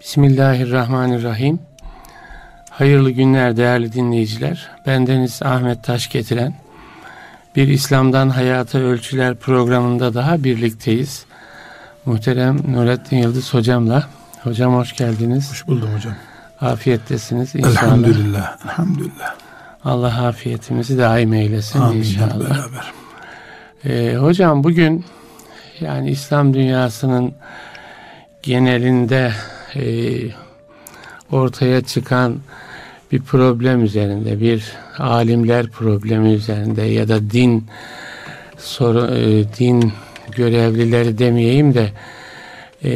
Bismillahirrahmanirrahim. Hayırlı günler değerli dinleyiciler. Bendeniz Ahmet Taş getiren bir İslam'dan Hayata Ölçüler programında daha birlikteyiz. Muhterem Nurettin Yıldız hocamla. Hocam hoş geldiniz. Hoş buldum hocam. Afiyettesiniz inşallah. Elhamdülillah. Elhamdülillah. Allah afiyetimizi daim eylesin Amin inşallah. beraber. Ee, hocam bugün yani İslam dünyasının genelinde e, ortaya çıkan bir problem üzerinde, bir alimler problemi üzerinde ya da din soru, e, din görevlileri demeyeyim de e,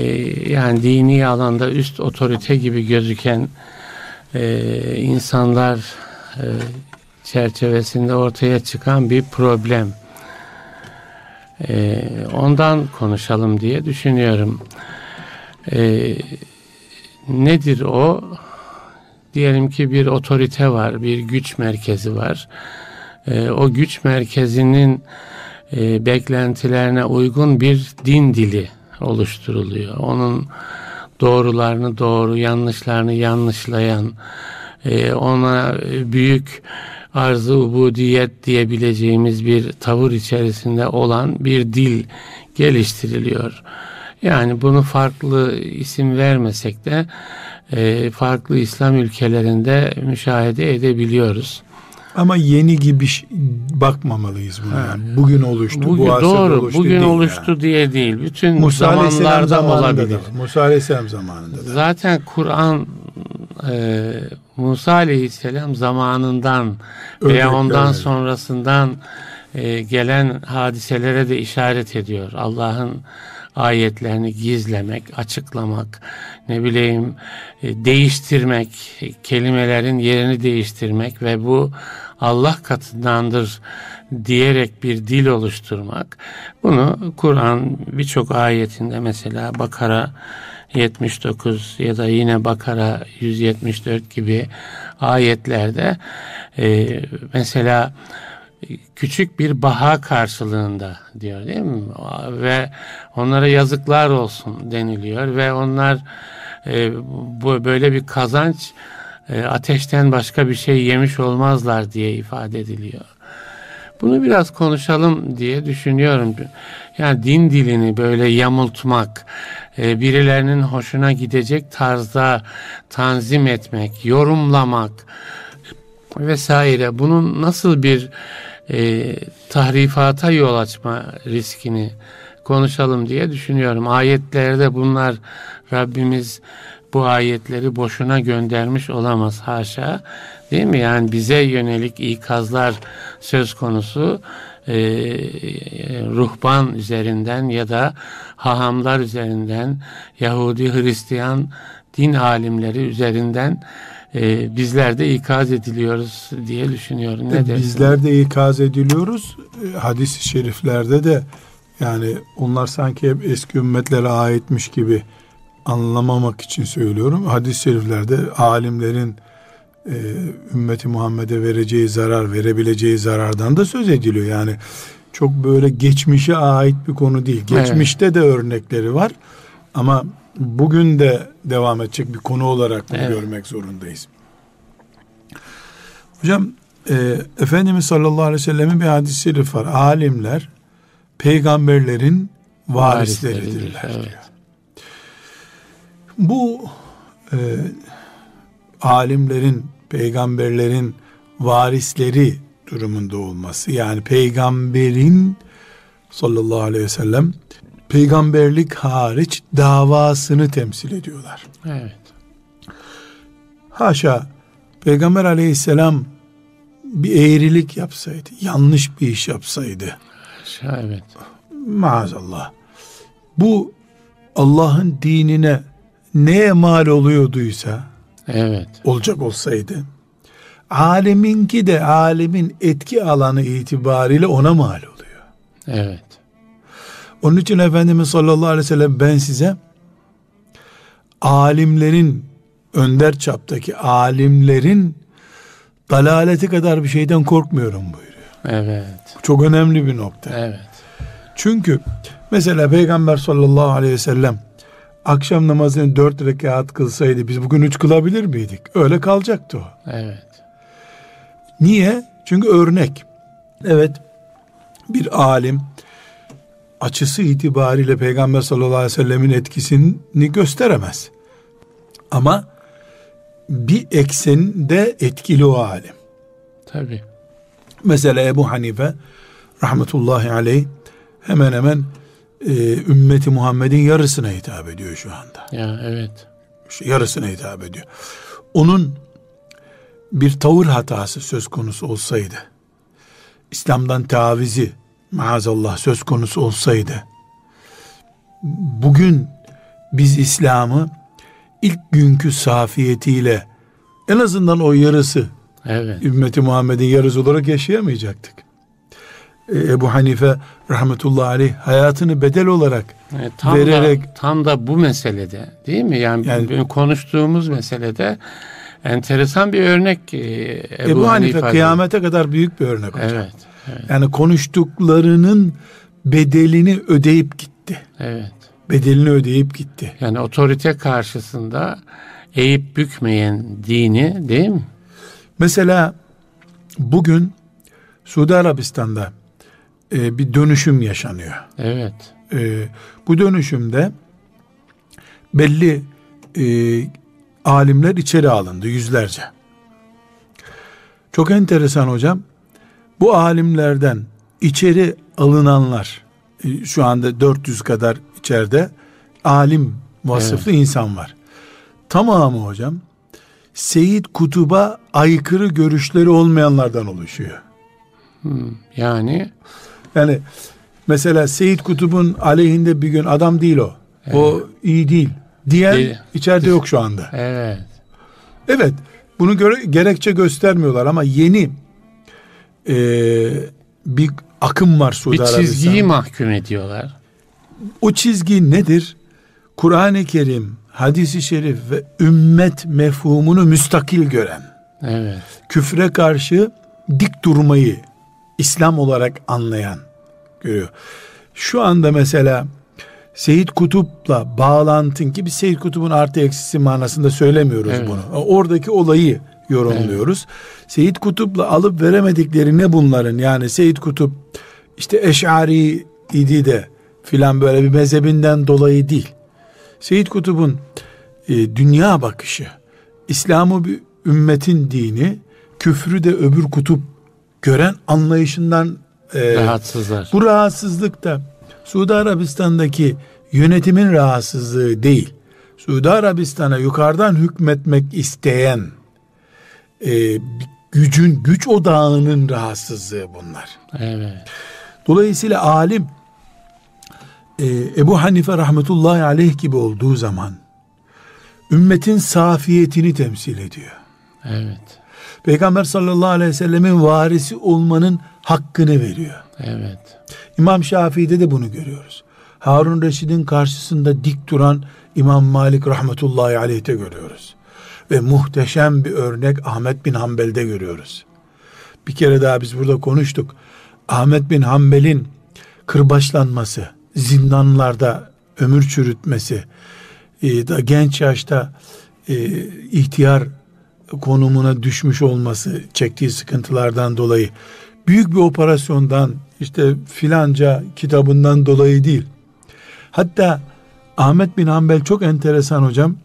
yani dini alanda üst otorite gibi gözüken e, insanlar e, çerçevesinde ortaya çıkan bir problem. E, ondan konuşalım diye düşünüyorum. E, nedir o? Diyelim ki bir otorite var, bir güç merkezi var. E, o güç merkezinin e, beklentilerine uygun bir din dili oluşturuluyor. Onun doğrularını doğru, yanlışlarını yanlışlayan, e, ona büyük arz-ı ubudiyet diyebileceğimiz bir tavır içerisinde olan bir dil geliştiriliyor. Yani bunu farklı isim vermesek de e, farklı İslam ülkelerinde müşahede edebiliyoruz. Ama yeni gibi bakmamalıyız buna. Yani. Bugün oluştu, bugün, bu doğru, oluştu bugün değil oluştu yani. diye değil. Bütün Musa zamanlarda zamanında olabilir. Da, Musa Aleyhisselam zamanında da. Zaten Kur'an e, Musa Aleyhisselam zamanından Örnek veya ondan vermedi. sonrasından e, gelen hadiselere de işaret ediyor. Allah'ın ayetlerini gizlemek, açıklamak, ne bileyim e, değiştirmek, kelimelerin yerini değiştirmek ve bu Allah katındandır diyerek bir dil oluşturmak. Bunu Kur'an birçok ayetinde mesela Bakara 79 ya da yine Bakara 174 gibi ayetlerde e, mesela küçük bir baha karşılığında diyor değil mi? Ve onlara yazıklar olsun deniliyor ve onlar e, bu böyle bir kazanç e, ateşten başka bir şey yemiş olmazlar diye ifade ediliyor. Bunu biraz konuşalım diye düşünüyorum. Yani din dilini böyle yamultmak, e, birilerinin hoşuna gidecek tarzda tanzim etmek, yorumlamak vesaire bunun nasıl bir e, tahrifata yol açma riskini konuşalım diye düşünüyorum. Ayetlerde bunlar Rabbimiz bu ayetleri boşuna göndermiş olamaz haşa. Değil mi? Yani bize yönelik ikazlar söz konusu e, ruhban üzerinden ya da hahamlar üzerinden Yahudi Hristiyan din alimleri üzerinden e, bizler de ikaz ediliyoruz diye düşünüyorum. Ne e, bizler de ikaz ediliyoruz. E, hadis-i şeriflerde de yani onlar sanki hep eski ümmetlere aitmiş gibi anlamamak için söylüyorum. Hadis-i şeriflerde alimlerin e, ümmeti Muhammed'e vereceği zarar, verebileceği zarardan da söz ediliyor. Yani çok böyle geçmişe ait bir konu değil. Geçmişte evet. de örnekleri var. Ama bugün de devam edecek bir konu olarak bunu evet. görmek zorundayız. Hocam e, Efendimiz sallallahu aleyhi ve sellemin bir hadis-i şerif var. Alimler peygamberlerin varisleridirler evet. diyor. Bu e, alimlerin, peygamberlerin varisleri durumunda olması. Yani peygamberin sallallahu aleyhi ve sellem peygamberlik hariç davasını temsil ediyorlar. Evet. Haşa peygamber aleyhisselam bir eğrilik yapsaydı, yanlış bir iş yapsaydı. Haşa evet. Maazallah. Bu Allah'ın dinine neye mal oluyorduysa evet. olacak olsaydı aleminki de alemin etki alanı itibariyle ona mal oluyor. Evet. Onun için Efendimiz sallallahu aleyhi ve sellem ben size alimlerin önder çaptaki alimlerin dalaleti kadar bir şeyden korkmuyorum buyuruyor. Evet. Çok önemli bir nokta. Evet. Çünkü mesela Peygamber sallallahu aleyhi ve sellem akşam namazını dört rekat kılsaydı biz bugün üç kılabilir miydik? Öyle kalacaktı o. Evet. Niye? Çünkü örnek. Evet bir alim açısı itibariyle Peygamber sallallahu aleyhi ve sellemin etkisini gösteremez. Ama bir eksende etkili o alim. Tabi. Mesela Ebu Hanife rahmetullahi aleyh hemen hemen e, ümmeti Muhammed'in yarısına hitap ediyor şu anda. Ya evet. İşte yarısına hitap ediyor. Onun bir tavır hatası söz konusu olsaydı, İslam'dan tavizi maazallah söz konusu olsaydı, bugün biz İslam'ı ilk günkü safiyetiyle en azından o yarısı Evet. ümmeti Muhammed'in yarısı olarak yaşayamayacaktık. E, Ebu Hanife rahmetullahi aleyh hayatını bedel olarak Evet, tam vererek da, tam da bu meselede değil mi? Yani, Yani- konuştuğumuz meselede enteresan bir örnek e, Ebu, Ebu, Hanife Hanife kıyamete kadar büyük bir örnek hocam. Evet. Evet. Yani konuştuklarının bedelini ödeyip gitti. Evet. Bedelini ödeyip gitti. Yani otorite karşısında eğip bükmeyen dini değil mi? Mesela bugün Suudi Arabistan'da e, bir dönüşüm yaşanıyor. Evet. E, bu dönüşümde belli e, alimler içeri alındı yüzlerce. Çok enteresan hocam. Bu alimlerden içeri alınanlar e, şu anda 400 kadar içeride alim vasıflı insan var. Tamamı hocam Seyit Kutub'a aykırı görüşleri olmayanlardan oluşuyor. Yani Yani mesela Seyit Kutub'un aleyhinde bir gün adam değil o. O iyi değil. Diyen Değil. içeride yok şu anda. evet. Evet. Bunu göre, gerekçe göstermiyorlar ama yeni e, bir akım var Suudi Bir çizgiyi Arabistan'da. mahkum ediyorlar. O çizgi nedir? Kur'an-ı Kerim, hadisi şerif ve ümmet mefhumunu müstakil gören, Evet. küfre karşı dik durmayı İslam olarak anlayan görüyor. Şu anda mesela Seyit Kutup'la bağlantın ki biz Seyit Kutup'un artı eksisi manasında söylemiyoruz Evet. bunu. Oradaki olayı yorumluyoruz. Seyit Kutup'la alıp veremedikleri ne bunların? Yani Seyit Kutup işte Eş'ari idi de filan böyle bir mezhebinden dolayı değil. Seyit Kutup'un e, dünya bakışı, İslam'ı bir ümmetin dini, küfrü de öbür kutup gören anlayışından e, Rahatsızlar. bu rahatsızlık da Suudi Arabistan'daki yönetimin rahatsızlığı değil. Suudi Arabistan'a yukarıdan hükmetmek isteyen e, gücün, güç odağının rahatsızlığı bunlar. Evet. Dolayısıyla alim e, Ebu Hanife rahmetullahi aleyh gibi olduğu zaman ümmetin safiyetini temsil ediyor. Evet. Peygamber sallallahu aleyhi ve sellemin varisi olmanın hakkını veriyor. Evet. İmam Şafii'de de bunu görüyoruz. Harun Reşid'in karşısında dik duran İmam Malik rahmetullahi aleyh'te görüyoruz. Ve muhteşem bir örnek Ahmet bin Hanbel'de görüyoruz. Bir kere daha biz burada konuştuk. Ahmet bin Hanbel'in kırbaçlanması, zindanlarda ömür çürütmesi, e, da genç yaşta e, ihtiyar konumuna düşmüş olması, çektiği sıkıntılardan dolayı büyük bir operasyondan işte filanca kitabından dolayı değil. Hatta Ahmet bin Hanbel çok enteresan hocam.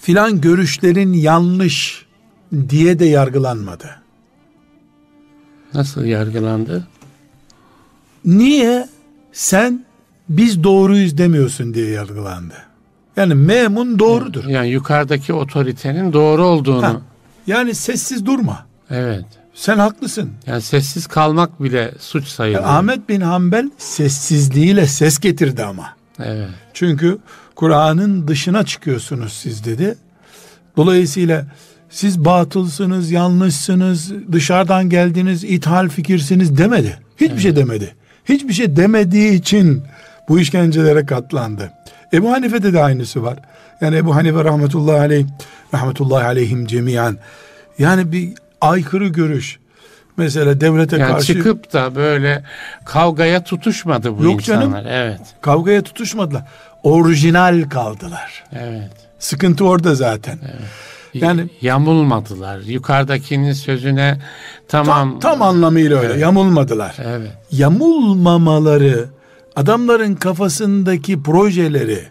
Filan görüşlerin yanlış diye de yargılanmadı. Nasıl yargılandı? Niye sen biz doğruyuz demiyorsun diye yargılandı. Yani memun doğrudur. Yani yukarıdaki otoritenin doğru olduğunu. Ha, yani sessiz durma. Evet. Sen haklısın. Yani sessiz kalmak bile suç sayılıyor. Yani Ahmet bin Hanbel sessizliğiyle ses getirdi ama. Evet. Çünkü Kur'an'ın dışına çıkıyorsunuz siz dedi. Dolayısıyla siz batılsınız, yanlışsınız, dışarıdan geldiniz, ithal fikirsiniz demedi. Hiçbir şey demedi. Hiçbir şey demediği için bu işkencelere katlandı. Ebu Hanife'de de aynısı var. Yani Ebu Hanife rahmetullahi aleyh, rahmetullahi aleyhim cemiyen. Yani bir aykırı görüş. Mesela devlete Yani karşı çıkıp da böyle kavgaya tutuşmadı bu Yok canım. insanlar. Evet. kavgaya tutuşmadılar. Orijinal kaldılar. Evet. Sıkıntı orada zaten. Evet. Yani yamulmadılar. Yukarıdakinin sözüne tamam tam, tam anlamıyla öyle Evet. yamulmadılar. Evet. Yamulmamaları adamların kafasındaki projeleri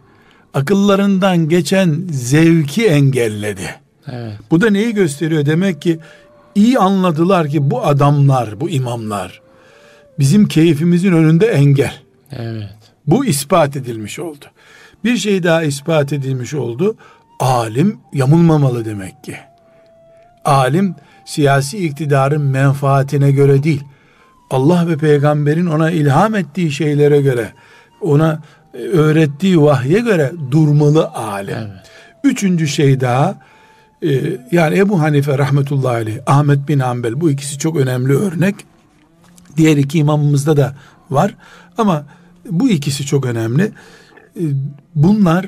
akıllarından geçen zevki engelledi. Evet. Bu da neyi gösteriyor? Demek ki iyi anladılar ki bu adamlar, bu imamlar bizim keyfimizin önünde engel. Evet. Bu ispat edilmiş oldu. Bir şey daha ispat edilmiş oldu. Alim yamulmamalı demek ki. Alim siyasi iktidarın menfaatine göre değil. Allah ve peygamberin ona ilham ettiği şeylere göre, ona e, öğrettiği vahye göre durmalı alim. Evet. Üçüncü şey daha e, yani Ebu Hanife rahmetullahi aleyh, Ahmet bin Hanbel bu ikisi çok önemli örnek. Diğer iki imamımızda da var ama bu ikisi çok önemli. E, Bunlar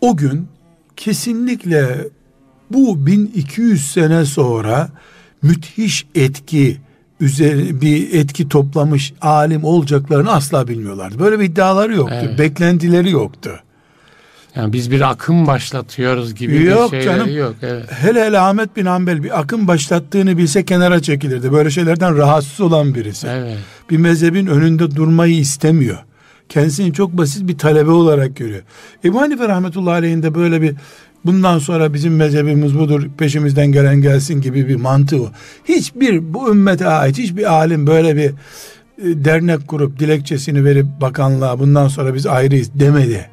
o gün kesinlikle bu 1200 sene sonra müthiş etki üzeri bir etki toplamış alim olacaklarını asla bilmiyorlardı. Böyle bir iddiaları yoktu. Evet. Beklentileri yoktu. Yani biz bir akım başlatıyoruz gibi Yok bir canım. yok. Evet. Hele hele Ahmet bin Hanbel bir akım başlattığını bilse kenara çekilirdi. Böyle şeylerden rahatsız olan birisi. Evet. Bir mezhebin önünde durmayı istemiyor. Kendisini çok basit bir talebe olarak görüyor. Ebu Hanife rahmetullahi aleyhinde böyle bir bundan sonra bizim mezhebimiz budur peşimizden gelen gelsin gibi bir mantığı o. Hiçbir bu ümmete ait hiçbir alim böyle bir e, dernek kurup dilekçesini verip bakanlığa bundan sonra biz ayrıyız demedi.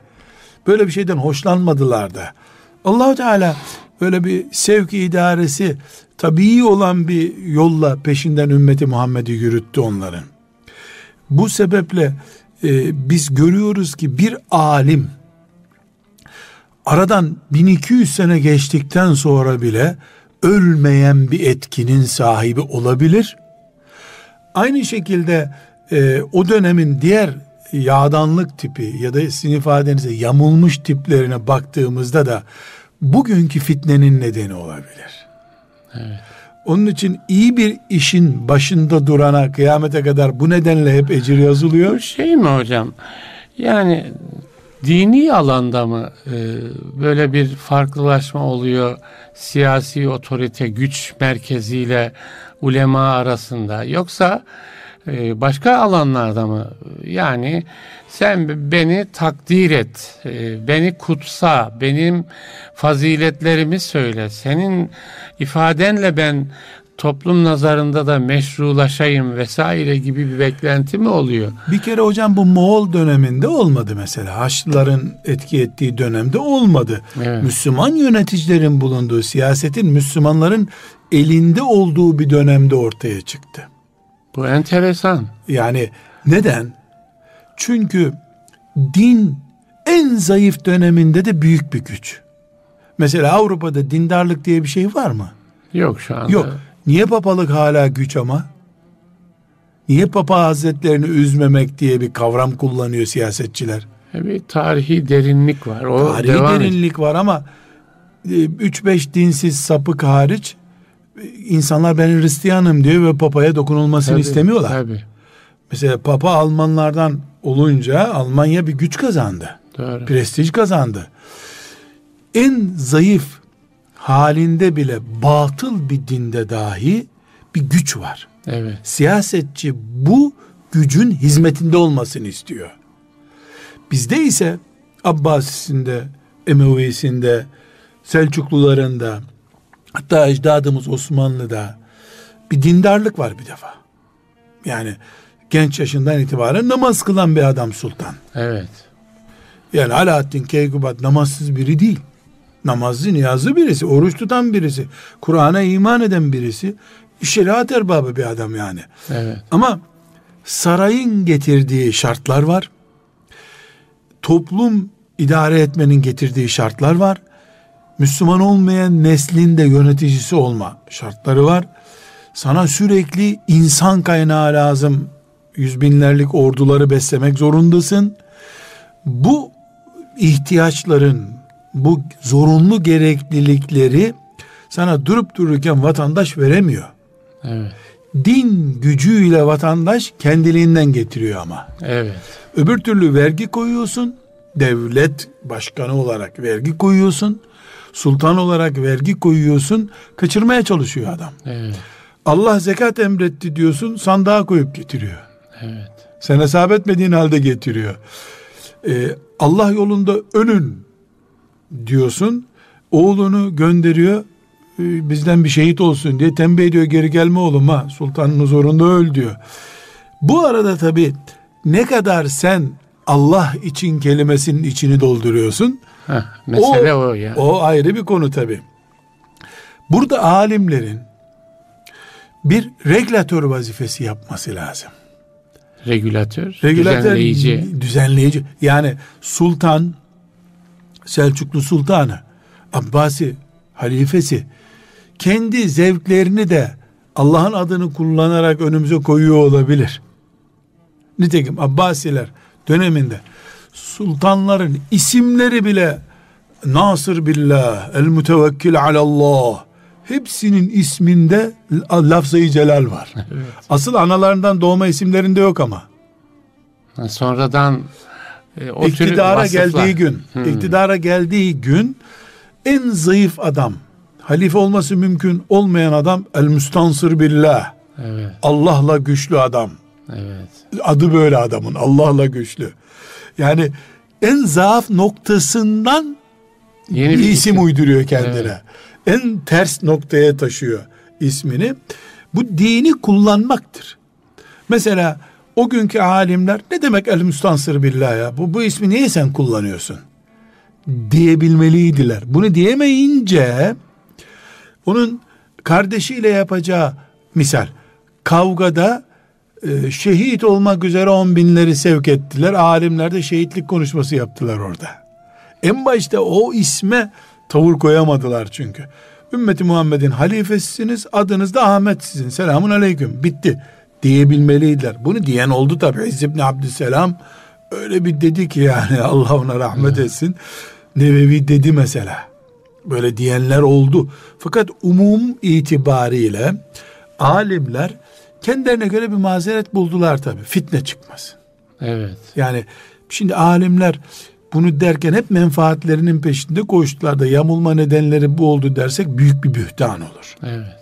Böyle bir şeyden hoşlanmadılar da. Allahu Teala böyle bir sevki idaresi tabii olan bir yolla peşinden ümmeti Muhammed'i yürüttü onların. Bu sebeple e, biz görüyoruz ki bir alim aradan 1200 sene geçtikten sonra bile ölmeyen bir etkinin sahibi olabilir. Aynı şekilde e, o dönemin diğer yağdanlık tipi ya da sizin ifadenize yamulmuş tiplerine baktığımızda da bugünkü fitnenin nedeni olabilir. Evet. Onun için iyi bir işin başında durana kıyamete kadar bu nedenle hep ecir yazılıyor. Şey mi hocam? Yani dini alanda mı e, böyle bir farklılaşma oluyor siyasi otorite güç merkeziyle ulema arasında yoksa e, başka alanlarda mı yani sen beni takdir et e, beni kutsa benim faziletlerimi söyle senin ifadenle ben toplum nazarında da meşrulaşayım vesaire gibi bir beklenti mi oluyor? Bir kere hocam bu Moğol döneminde olmadı mesela. Haçlıların etki ettiği dönemde olmadı. Evet. Müslüman yöneticilerin bulunduğu siyasetin Müslümanların elinde olduğu bir dönemde ortaya çıktı. Bu enteresan. Yani neden? Çünkü din en zayıf döneminde de büyük bir güç. Mesela Avrupa'da dindarlık diye bir şey var mı? Yok şu anda. Yok. Niye papalık hala güç ama? Niye papa hazretlerini üzmemek diye bir kavram kullanıyor siyasetçiler? E, Bir tarihi derinlik var. O Tarihi devam derinlik var ama 3-5 dinsiz sapık hariç e, insanlar ben Hristiyanım diyor ve papaya dokunulmasını Tabii, istemiyorlar. Tabii. Mesela papa Almanlardan olunca Almanya bir güç kazandı. Doğru. Prestij kazandı. En zayıf halinde bile batıl bir dinde dahi bir güç var. Evet. Siyasetçi bu gücün hizmetinde olmasını istiyor. Bizde ise Abbasisinde, Emevisinde, Selçuklularında, hatta ecdadımız Osmanlı'da bir dindarlık var bir defa. Yani genç yaşından itibaren namaz kılan bir adam sultan. Evet. Yani Alaaddin Keykubat namazsız biri değil. Namazlı, niyazlı birisi, oruç tutan birisi, Kur'an'a iman eden birisi, şeriat erbabı bir adam yani. Evet. Ama sarayın getirdiği şartlar var. Toplum idare etmenin getirdiği şartlar var. Müslüman olmayan neslin de yöneticisi olma şartları var. Sana sürekli insan kaynağı lazım. Yüz binlerlik orduları beslemek zorundasın. Bu ihtiyaçların, bu zorunlu gereklilikleri sana durup dururken vatandaş veremiyor. Evet. Din gücüyle vatandaş kendiliğinden getiriyor ama. Evet. Öbür türlü vergi koyuyorsun. devlet başkanı olarak vergi koyuyorsun. Sultan olarak vergi koyuyorsun. Kaçırmaya çalışıyor adam. Evet. Allah zekat emretti diyorsun sandığa koyup getiriyor. Evet. Sen hesap etmediğin halde getiriyor. Ee, Allah yolunda ölün diyorsun. Oğlunu gönderiyor. e, bizden bir şehit olsun diye tembih ediyor geri gelme oğlum ha sultanın huzurunda öl diyor. Bu arada tabi ne kadar sen Allah için kelimesinin içini dolduruyorsun. Heh, mesele o, o ya. O ayrı bir konu tabi. Burada alimlerin bir regülatör vazifesi yapması lazım. Regülatör, Regülatör düzenleyici. düzenleyici. Yani sultan Selçuklu sultanı Abbasi halifesi kendi zevklerini de Allah'ın adını kullanarak önümüze koyuyor olabilir. Nitekim Abbasiler döneminde sultanların isimleri bile Nasır billah, el mütevekkil alallah hepsinin isminde lafzayı celal var. Evet. Asıl analarından doğma isimlerinde yok ama. Ha, Sonradan e, o iktidara geldiği gün, Hmm. iktidara geldiği gün en zayıf adam, halife olması mümkün olmayan adam el müstansır billah. Evet, Allah'la güçlü adam. evet. Adı böyle adamın Allah'la güçlü. Yani en zaaf noktasından Yeni bir bir isim isim. uyduruyor kendine. Evet. En ters noktaya taşıyor ismini. Bu dini kullanmaktır. Mesela o günkü alimler ne demek el müstansır billah ya? Bu, bu ismi niye sen kullanıyorsun? Diyebilmeliydiler. Bunu diyemeyince onun kardeşiyle yapacağı misal kavgada e, şehit olmak üzere on binleri sevk ettiler. Alimler de şehitlik konuşması yaptılar orada. En başta o isme tavır koyamadılar çünkü. Ümmeti Muhammed'in halifesisiniz, adınız da Ahmet sizin. Selamun aleyküm. Bitti. Diyebilmeliydiler. Bunu diyen oldu tabi. İzz ibn Abdüsselam öyle bir dedi ki yani Allah ona rahmet etsin. Nevevi dedi mesela. Böyle diyenler oldu. Fakat umum itibariyle alimler kendilerine göre bir mazeret buldular tabi. Fitne çıkmasın. Evet. Yani şimdi alimler bunu derken hep menfaatlerinin peşinde koştular da yamulma nedenleri bu oldu dersek büyük bir bühtan olur. Evet.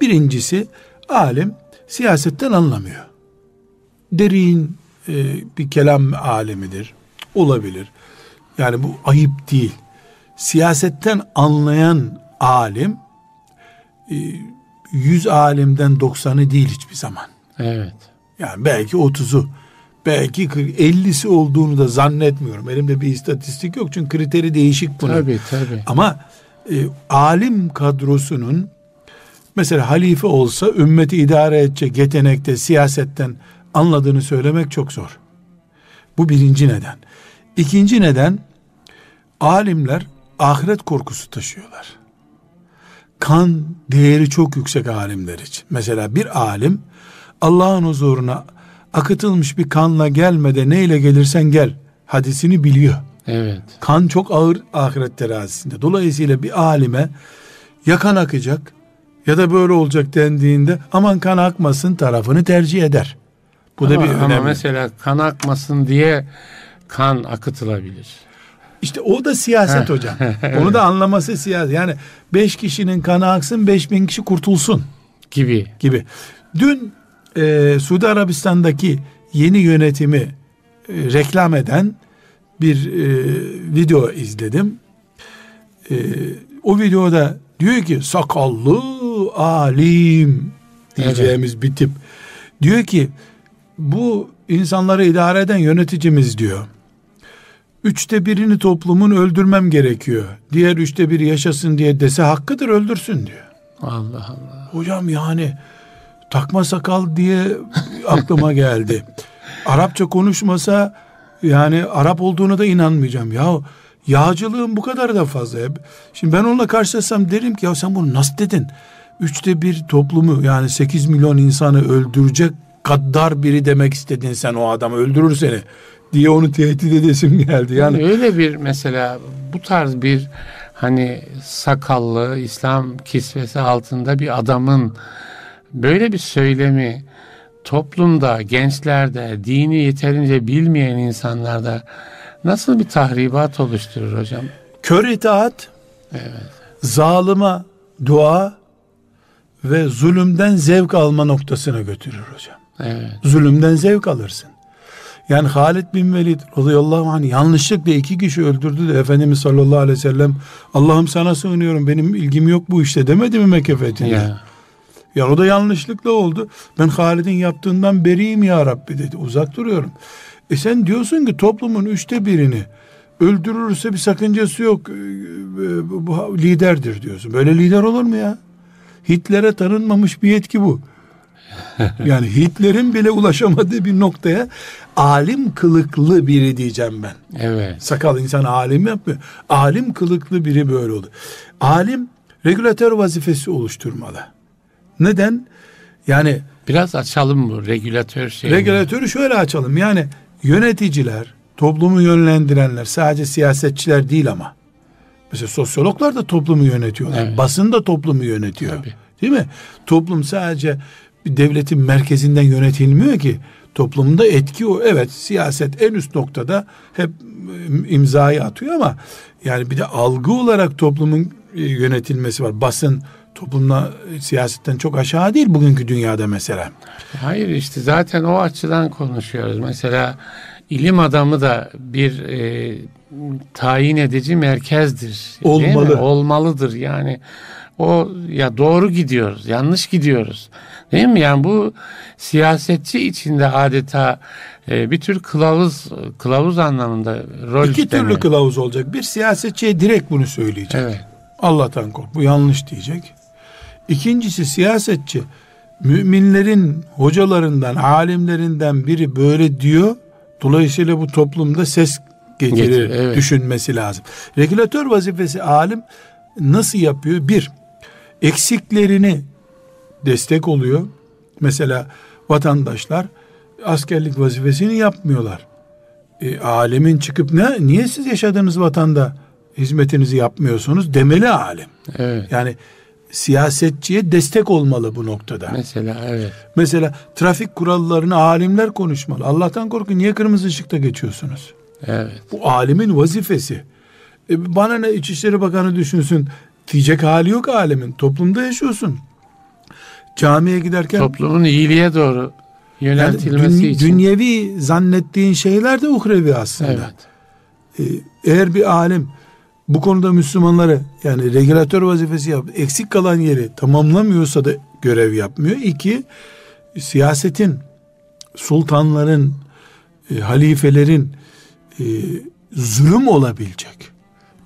Birincisi alim siyasetten anlamıyor. Derin e, bir kelam alemidir. Olabilir. Yani bu ayıp değil. Siyasetten anlayan alim e, alimden 90'ı değil hiçbir zaman. Evet. Yani belki 30'u, belki 40, 50'si olduğunu da zannetmiyorum. Elimde bir istatistik yok çünkü kriteri değişik bunun. Tabii tabii. Ama e, alim kadrosunun mesela halife olsa ümmeti idare edecek yetenekte siyasetten anladığını söylemek çok zor. Bu birinci neden. İkinci neden alimler ahiret korkusu taşıyorlar. Kan değeri çok yüksek alimler için. Mesela bir alim Allah'ın huzuruna akıtılmış bir kanla gelmede neyle gelirsen gel hadisini biliyor. Evet. Kan çok ağır ahiret terazisinde. Dolayısıyla bir alime ya kan akacak ya da böyle olacak dendiğinde aman kan akmasın tarafını tercih eder. Bu da ama, bir ama önemli. mesela kan akmasın diye kan akıtılabilir. İşte o da siyaset hocam. Onu da anlaması siyaset. Yani beş kişinin kanı aksın beş bin kişi kurtulsun Gibi. gibi. Dün e, Suudi Arabistan'daki yeni yönetimi e, reklam eden bir e, video izledim. E, o videoda diyor ki sakallı alim diyeceğimiz bir tip. Diyor ki bu insanları idare eden yöneticimiz diyor. Üçte birini toplumun öldürmem gerekiyor. Diğer üçte biri yaşasın diye dese hakkıdır öldürsün diyor. Allah Allah. Hocam yani takma sakal diye aklıma geldi. Arapça konuşmasa yani Arap olduğuna da inanmayacağım. Ya yağcılığın bu kadar da fazla. Şimdi ben onunla karşılaşsam derim ki ya sen bunu nasıl dedin? Üçte bir toplumu yani 8 milyon insanı öldürecek gaddar biri demek istedin sen o adam öldürür seni diye onu tehdit edesim geldi. Yani Yani öyle bir mesela bu tarz bir hani sakallı İslam kisvesi altında bir adamın böyle bir söylemi toplumda, gençlerde, dini yeterince bilmeyen insanlarda Nasıl bir tahribat oluşturur hocam? Kör itaat, Evet. zalıma dua ve zulümden zevk alma noktasına götürür hocam. Evet. Zulümden zevk alırsın. Yani Halid bin Velid radıyallahu anh yanlışlıkla iki kişi öldürdü de Efendimiz sallallahu aleyhi ve sellem Allah'ım sana sığınıyorum benim ilgim yok bu işte demedi mi Mekke fethinde? Ya. Ya o da yanlışlıkla oldu. Ben Halid'in yaptığından beriyim ya Rabbi dedi. Uzak duruyorum. E sen diyorsun ki toplumun üçte birini öldürürse bir sakıncası yok. Ee, Bu bu liderdir diyorsun. Böyle lider olur mu ya? Hitler'e tanınmamış bir yetki bu. Yani Hitler'in bile ulaşamadığı bir noktaya alim kılıklı biri diyeceğim ben. Evet. Sakal insan alim yapmıyor. Alim kılıklı biri böyle oldu. Alim regülatör vazifesi oluşturmalı. Neden? Yani Biraz açalım bu regülatör şeyini. regülatörü şöyle açalım. Yani yöneticiler, toplumu yönlendirenler sadece siyasetçiler değil ama. Mesela sosyologlar da toplumu yönetiyorlar. Evet. Basın da toplumu yönetiyor. Tabii. Değil mi? Toplum sadece bir devletin merkezinden yönetilmiyor ki. Toplumda etki o. Evet siyaset en üst noktada hep e, imzayı atıyor ama yani bir de algı olarak toplumun e, yönetilmesi var. Basın toplumla e, siyasetten çok aşağı değil bugünkü dünyada mesela. Hayır işte zaten o açıdan konuşuyoruz. Mesela ilim adamı da bir e, tayin edici merkezdir. Olmalı. Olmalıdır yani. O ya doğru gidiyoruz, yanlış gidiyoruz. Değil mi? Yani bu siyasetçi içinde adeta e, bir tür kılavuz kılavuz anlamında rol İki üstleniyor. türlü kılavuz olacak. Bir siyasetçiye direkt bunu söyleyecek. Evet. Allah'tan kork. Bu yanlış diyecek. İkincisi siyasetçi müminlerin hocalarından, alimlerinden biri böyle diyor. Dolayısıyla bu toplumda ses getirir, Getirir, evet. düşünmesi lazım. Regülatör vazifesi alim nasıl yapıyor? Bir, eksiklerini destek oluyor. Mesela vatandaşlar askerlik vazifesini yapmıyorlar. E, alemin çıkıp ne niye siz yaşadığınız vatanda hizmetinizi yapmıyorsunuz demeli alim. Evet. Yani siyasetçiye destek olmalı bu noktada. Mesela evet. Mesela trafik kurallarını alimler konuşmalı. Allah'tan korkun niye kırmızı ışıkta geçiyorsunuz? Evet. Bu alimin vazifesi. E, bana ne İçişleri Bakanı düşünsün diyecek hali yok alimin. Toplumda yaşıyorsun. Camiye giderken Toplumun iyiliğe doğru yani yöneltilmesi dün- için. dünyevi zannettiğin şeyler de uhrevi aslında. Evet. Ee, eğer bir alim bu konuda Müslümanları yani regülatör vazifesi yap, eksik kalan yeri tamamlamıyorsa da görev yapmıyor. İki, siyasetin, sultanların, e, halifelerin e, zulüm olabilecek.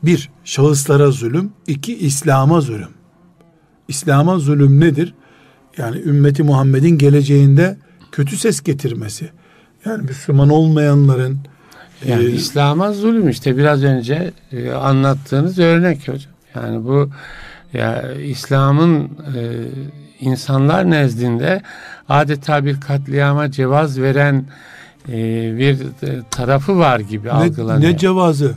Bir, şahıslara zulüm. iki İslam'a zulüm. İslam'a zulüm nedir? Yani ümmeti Muhammed'in geleceğinde kötü ses getirmesi. Yani Müslüman olmayanların Yani e, İslam'a zulüm işte biraz önce e, anlattığınız örnek hocam. Yani bu ya İslam'ın e, insanlar nezdinde adeta bir katliama cevaz veren e, bir e, tarafı var gibi ne, algılanıyor. ne cevazı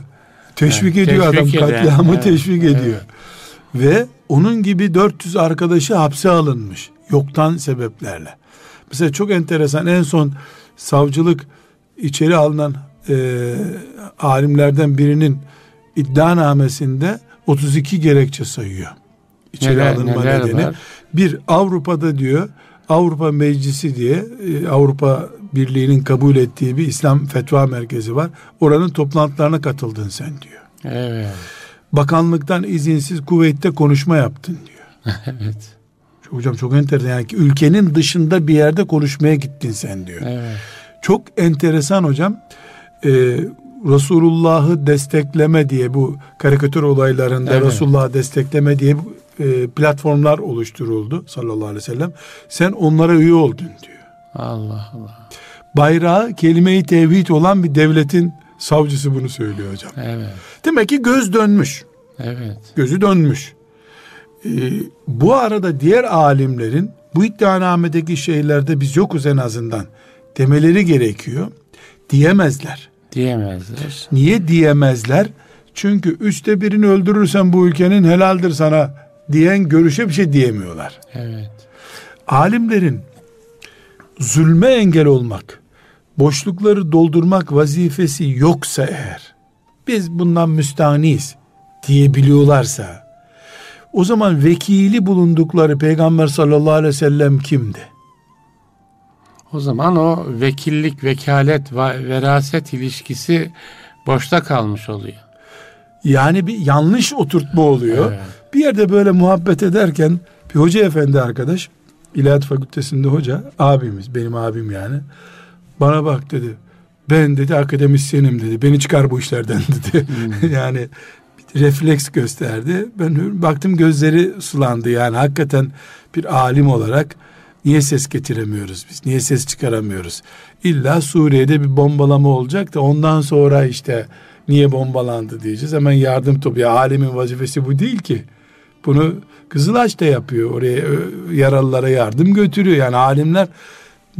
teşvik Evet, ediyor teşvik adam eden, katliamı evet, teşvik evet. ediyor. Ve onun gibi 400 arkadaşı hapse alınmış yoktan sebeplerle. Mesela çok enteresan en son savcılık içeri alınan e, alimlerden birinin iddianamesinde 32 gerekçe sayıyor. İçeri Neler- alınma neler nedeni. var? Bir Avrupa'da diyor Avrupa Meclisi diye e, Avrupa Birliği'nin kabul ettiği bir İslam fetva merkezi var. Oranın toplantılarına katıldın sen diyor. Evet. Bakanlıktan izinsiz kuvvette konuşma yaptın diyor. Evet. Hocam çok enteresan yani ki ülkenin dışında bir yerde konuşmaya gittin sen diyor. Evet. Çok enteresan hocam. Ee, Resulullah'ı destekleme diye bu karikatür olaylarında Evet. Resulullah'ı destekleme diye e, platformlar oluşturuldu sallallahu aleyhi ve sellem. Sen onlara üye oldun diyor. Allah Allah. Bayrağı kelime-i tevhid olan bir devletin savcısı bunu söylüyor hocam. Evet. Demek ki göz dönmüş. Evet. Gözü dönmüş. Ee, bu arada diğer alimlerin bu iddianamedeki şeylerde biz yokuz en azından demeleri gerekiyor. Diyemezler. Diyemezler. Niye diyemezler? Çünkü üçte birini öldürürsen bu ülkenin helaldir sana diyen görüşe bir şey diyemiyorlar. Evet. Alimlerin zulme engel olmak, boşlukları doldurmak vazifesi yoksa eğer, biz bundan müstahniyiz diyebiliyorlarsa o zaman vekili bulundukları Peygamber sallallahu aleyhi ve sellem kimdi? O zaman o vekillik, vekalet ve veraset ilişkisi boşta kalmış oluyor. Yani bir yanlış oturtma oluyor. Evet. Bir yerde böyle muhabbet ederken bir hoca efendi arkadaş İlahiyat Fakültesinde hoca abimiz benim abim yani bana bak dedi ben dedi akademisyenim dedi beni çıkar bu işlerden dedi hmm. yani refleks gösterdi ben baktım gözleri sulandı yani hakikaten bir alim olarak niye ses getiremiyoruz biz? Niye ses çıkaramıyoruz? İlla Suriye'de bir bombalama olacak da ondan sonra işte niye bombalandı diyeceğiz. Hemen yardım topu. Ya alimin vazifesi bu değil ki. Bunu Kızılaç da yapıyor. Oraya yaralılara yardım götürüyor. Yani alimler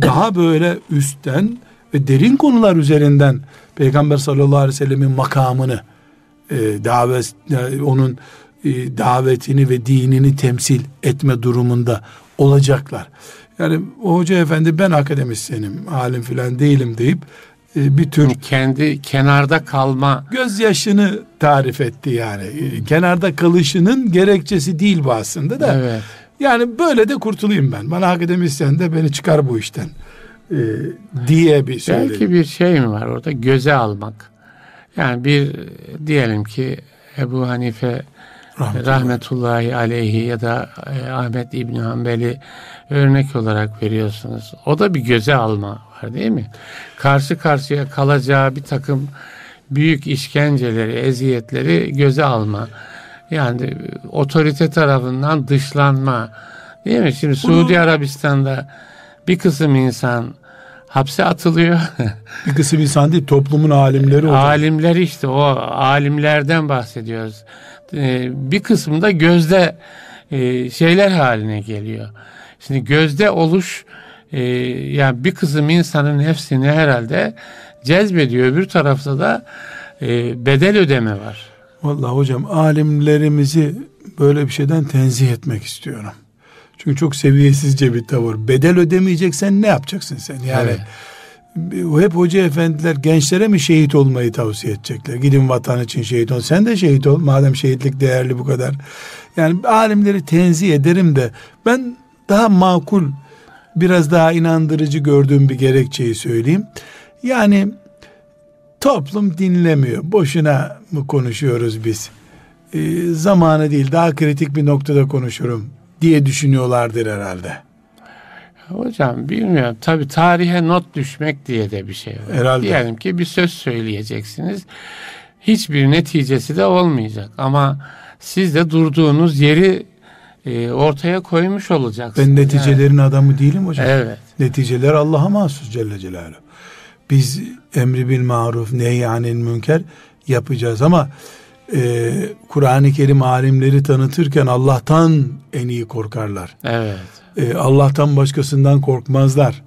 daha böyle üstten ve derin konular üzerinden Peygamber sallallahu aleyhi ve sellemin makamını e, davet e, onun e, davetini ve dinini temsil etme durumunda olacaklar. Yani o hoca efendi ben akademisyenim, alim filan değilim deyip e, bir tür kendi kenarda kalma gözyaşını tarif etti yani. E, kenarda kalışının gerekçesi değil bu aslında da. Evet. Yani böyle de kurtulayım ben. Bana akademisyen de beni çıkar bu işten. E, diye bir söyledi. Belki bir şey mi var orada göze almak. Yani bir diyelim ki Ebu Hanife Rahmetullahi, rahmetullahi aleyhi ya da e, Ahmet İbni Hanbel'i örnek olarak veriyorsunuz. O da bir göze alma var değil mi? Karşı karşıya kalacağı bir takım büyük işkenceleri, eziyetleri göze alma. Yani otorite tarafından dışlanma. Değil mi? Şimdi. Suudi Arabistan'da bir kısım insan hapse atılıyor. bir kısım insan değil toplumun alimleri. Alimler işte o alimlerden bahsediyoruz. Ee, bir kısmında gözde e, şeyler haline geliyor. Şimdi gözde oluş e, yani bir kısım insanın hepsini herhalde cezbediyor. Öbür tarafta da e, bedel ödeme var. Vallahi hocam alimlerimizi böyle bir şeyden tenzih etmek istiyorum. Çünkü çok seviyesizce bir tavır. Bedel ödemeyeceksen ne yapacaksın sen? Yani evet hep hoca efendiler gençlere mi şehit olmayı tavsiye edecekler? Gidin vatan için şehit ol. Sen de şehit ol madem şehitlik değerli bu kadar. Yani alimleri tenzih ederim de ben daha makul biraz daha inandırıcı gördüğüm bir gerekçeyi söyleyeyim. Yani toplum dinlemiyor. Boşuna mı konuşuyoruz biz? Ee, zamanı değil daha kritik bir noktada konuşurum diye düşünüyorlardır herhalde. Hocam bilmiyorum. Tabi tarihe not düşmek diye de bir şey var. Herhalde. Diyelim ki bir söz söyleyeceksiniz. Hiçbir neticesi de olmayacak. Ama siz de durduğunuz yeri e, ortaya koymuş olacaksınız. Ben neticelerin yani. adamı değilim hocam. Evet. Neticeler Allah'a mahsus Celle Celaluhu. Biz emri bil maruf nehyanil münker yapacağız ama e, Kur'an-ı Kerim alimleri tanıtırken Allah'tan en iyi korkarlar. Evet e, Allah'tan başkasından korkmazlar.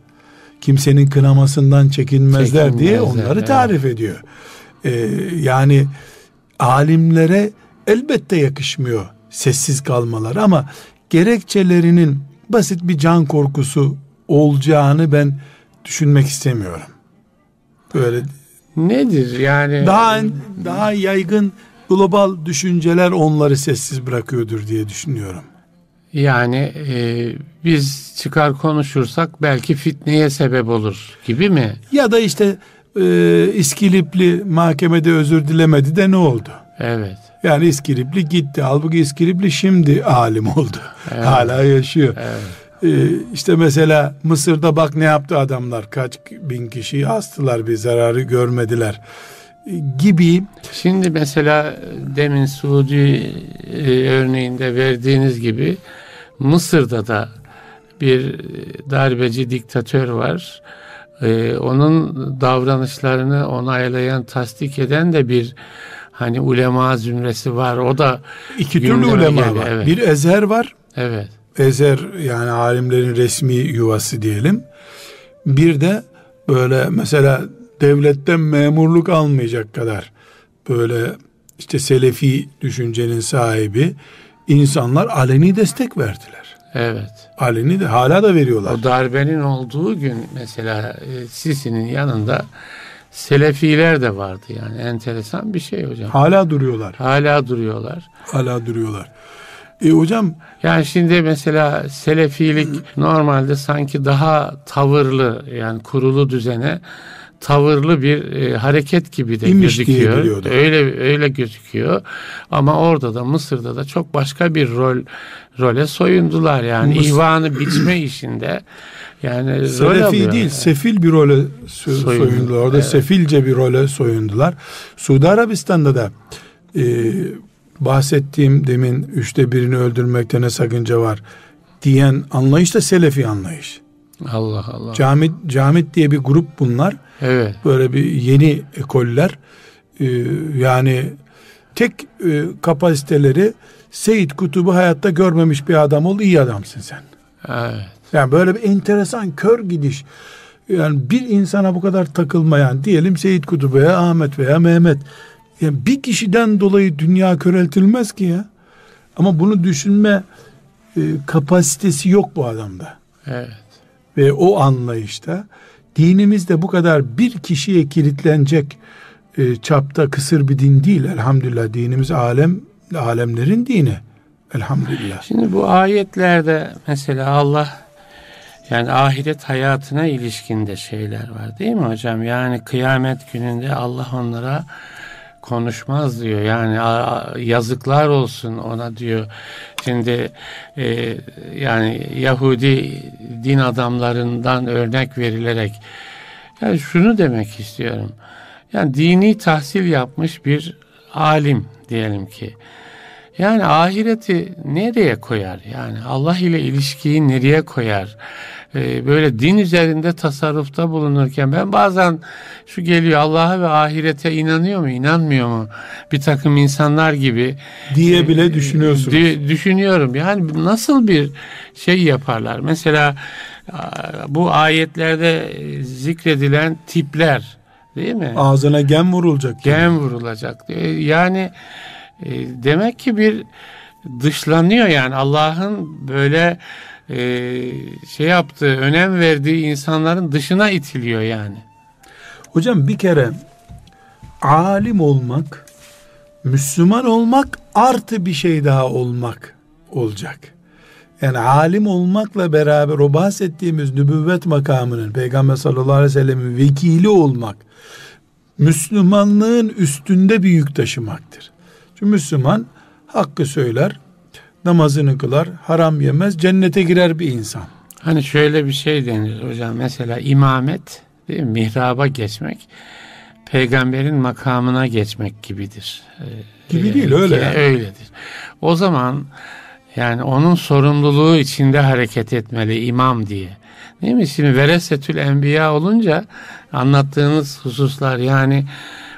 Kimsenin kınamasından çekinmezler, çekinmezler diye onları evet. tarif ediyor. E, yani alimlere elbette yakışmıyor sessiz kalmalar ama gerekçelerinin basit bir can korkusu olacağını ben düşünmek istemiyorum. Böyle nedir yani? Daha daha yaygın global düşünceler onları sessiz bırakıyordur diye düşünüyorum. Yani e, biz çıkar konuşursak belki fitneye sebep olur gibi mi? Ya da işte e, İskilipli mahkemede özür dilemedi de ne oldu? Evet. Yani İskilipli gitti. Halbuki İskilipli şimdi alim oldu. Evet. Hala yaşıyor. Evet. Ee, işte mesela Mısır'da bak ne yaptı adamlar. Kaç bin kişiyi astılar bir zararı görmediler gibi. Şimdi mesela demin Suudi e, örneğinde verdiğiniz gibi Mısır'da da bir darbeci diktatör var. Ee, onun davranışlarını onaylayan, tasdik eden de bir hani ulema zümresi var. O da iki türlü ulema geldi. var. Evet. Bir ezer var. Evet. Ezer yani alimlerin resmi yuvası diyelim. Bir de böyle mesela devletten memurluk almayacak kadar böyle işte selefi düşüncenin sahibi insanlar aleni destek verdiler. Evet. Aleni de hala da veriyorlar. O darbenin olduğu gün mesela e, Sisi'nin yanında Selefiler de vardı yani enteresan bir şey hocam. Hala duruyorlar. Hala duruyorlar. Hala duruyorlar. E hocam Yani şimdi mesela Selefilik normalde sanki daha tavırlı yani kurulu düzene tavırlı bir e, hareket gibi de İmiş gözüküyor. Öyle öyle gözüküyor. Ama orada da Mısır'da da çok başka bir rol role soyundular yani Mıs- ihvanı biçme işinde. Yani Selefi değil, sefil bir role so- Soyundu. soyundular. Orada Evet. sefilce bir role soyundular. Suudi Arabistan'da da e, bahsettiğim demin üçte birini öldürmekte ne sakınca var diyen anlayış da Selefi anlayış. Allah Allah. Camit, Camit diye bir grup bunlar. Evet. Böyle bir yeni ekoller. E, yani tek e, kapasiteleri Seyit Kutub'u hayatta görmemiş bir adam ol, iyi adamsın sen. Evet. Yani böyle bir enteresan kör gidiş. Yani bir insana bu kadar takılmayan diyelim Seyit Kutup veya Ahmet veya Mehmet. Yani bir kişiden dolayı dünya köreltilmez ki ya. Ama bunu düşünme e, kapasitesi yok bu adamda. Evet. Ve o anlayışta dinimizde bu kadar bir kişiye kilitlenecek e, çapta kısır bir din değil. Elhamdülillah dinimiz alem alemlerin dini. Elhamdülillah. Şimdi bu ayetlerde mesela Allah yani ahiret hayatına ilişkinde şeyler var değil mi hocam? Yani kıyamet gününde Allah onlara konuşmaz diyor. Yani yazıklar olsun ona diyor. Şimdi e, yani Yahudi din adamlarından örnek verilerek yani şunu demek istiyorum. Yani dini tahsil yapmış bir alim diyelim ki. Yani ahireti nereye koyar? Yani Allah ile ilişkiyi nereye koyar? Ee, böyle din üzerinde tasarrufta bulunurken ben bazen şu geliyor Allah'a ve ahirete inanıyor mu inanmıyor mu? Bir takım insanlar gibi Diye bile düşünüyorsunuz. Dü- düşünüyorum. Yani nasıl bir şey yaparlar? Mesela bu ayetlerde e, zikredilen tipler değil mi? Ağzına gem vurulacak. Gem vurulacak diyor. Yani e, demek ki bir dışlanıyor yani Allah'ın böyle e, şey yaptığı, önem verdiği insanların dışına itiliyor yani. Hocam bir kere alim olmak, Müslüman olmak artı bir şey daha olmak olacak. Yani alim olmakla beraber o bahsettiğimiz nübüvvet makamının Peygamber sallallahu aleyhi ve sellemin vekili olmak Müslümanlığın üstünde bir yük taşımaktır. Çünkü Müslüman hakkı söyler, namazını kılar, haram yemez, cennete girer bir insan. Hani şöyle bir şey denir hocam mesela imamet değil mi? mihraba geçmek peygamberin makamına geçmek gibidir. Ee, Gibi değil, öyle yani. Öyledir. O zaman yani onun sorumluluğu içinde hareket etmeli imam diye. Değil mi? Şimdi veresetül enbiya olunca anlattığınız hususlar yani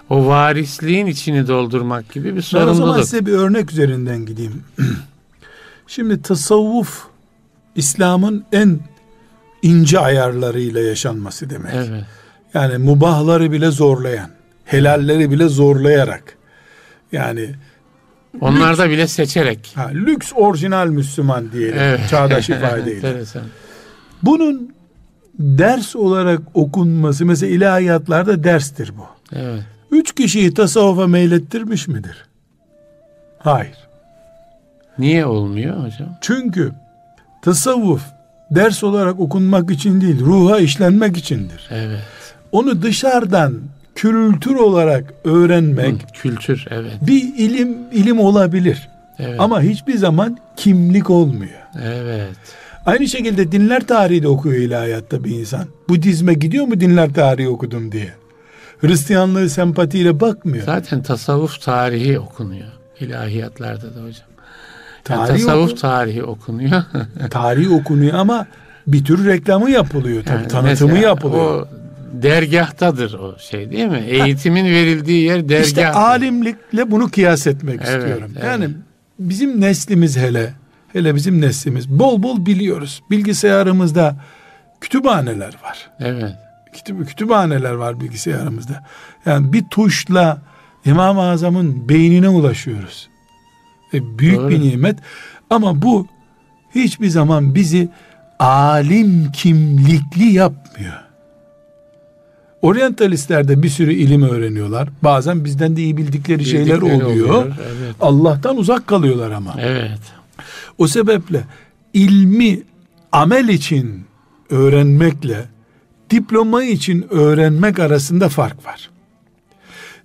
o varisliğin içini doldurmak gibi bir Ben o zaman sorumluluk. size bir örnek üzerinden gideyim. Şimdi tasavvuf İslam'ın en ince ayarlarıyla yaşanması demek. Evet. Yani mubahları bile zorlayan, helalleri bile zorlayarak. Yani Onlarda bile seçerek. ha, lüks orijinal Müslüman diyelim Evet. çağdaş ifadeyle. Bunun ders olarak okunması mesela ilahiyatlarda derstir bu. Evet. Üç kişiyi tasavvufa meylettirmiş midir? Hayır. Niye olmuyor hocam? Çünkü tasavvuf ders olarak okunmak için değil, ruha işlenmek içindir. Evet. Onu dışarıdan kültür olarak öğrenmek Hı, kültür evet. bir ilim ilim olabilir. Evet. Ama hiçbir zaman kimlik olmuyor. evet. Aynı şekilde dinler tarihi de okuyor ilahiyatta bir insan. Budizme gidiyor mu dinler tarihi okudum diye. Hristiyanlığı sempatiyle bakmıyor. Zaten tasavvuf tarihi okunuyor. İlahiyatlarda da hocam. Yani Tarihi tasavvuf oku- tarihi okunuyor. Tarihi okunuyor ama bir tür reklamı yapılıyor tabii. Yani tanıtımı yapılıyor. O dergahtadır o şey değil mi? Eğitimin verildiği yer dergah. İşte alimlikle bunu kıyas etmek Evet, istiyorum. evet. Yani bizim neslimiz hele hele bizim neslimiz bol bol biliyoruz. Bilgisayarımızda kütüphaneler var. Evet. Kütüp, kütüphaneler var bilgisayarımızda. Yani bir tuşla İmam-ı Azam'ın beynine ulaşıyoruz. E, büyük Doğru. bir nimet. Ama bu hiçbir zaman bizi alim kimlikli yapmıyor. Oryantalistler de bir sürü ilim öğreniyorlar. Bazen bizden de iyi bildikleri, Bildikleri şeyler oluyor. oluyor, evet. Allah'tan uzak kalıyorlar ama. Evet. O sebeple ilmi amel için öğrenmekle diploma için öğrenmek arasında fark var.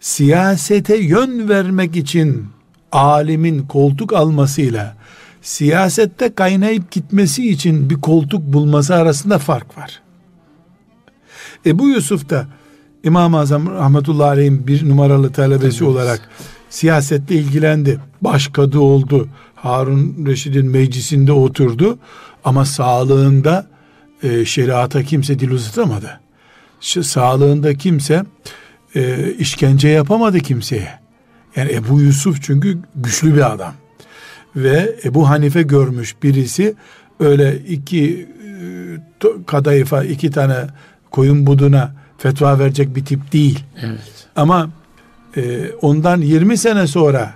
Siyasete yön vermek için alimin koltuk almasıyla siyasette kaynayıp gitmesi için bir koltuk bulması arasında fark var. Ebu Yusuf da İmam-ı Azam rahmetullahi aleyhin bir numaralı talebesi Evet. olarak siyasette ilgilendi. Başkadı oldu. Harun Reşid'in meclisinde oturdu. Ama sağlığında e, şeriata kimse dil uzatamadı. Şu sağlığında kimse e, işkence yapamadı kimseye. Yani Ebu Yusuf çünkü güçlü bir adam. Ve Ebu Hanife görmüş birisi öyle iki e, kadayıfa iki tane koyun buduna fetva verecek bir tip değil. Evet. Ama e, ondan 20 sene sonra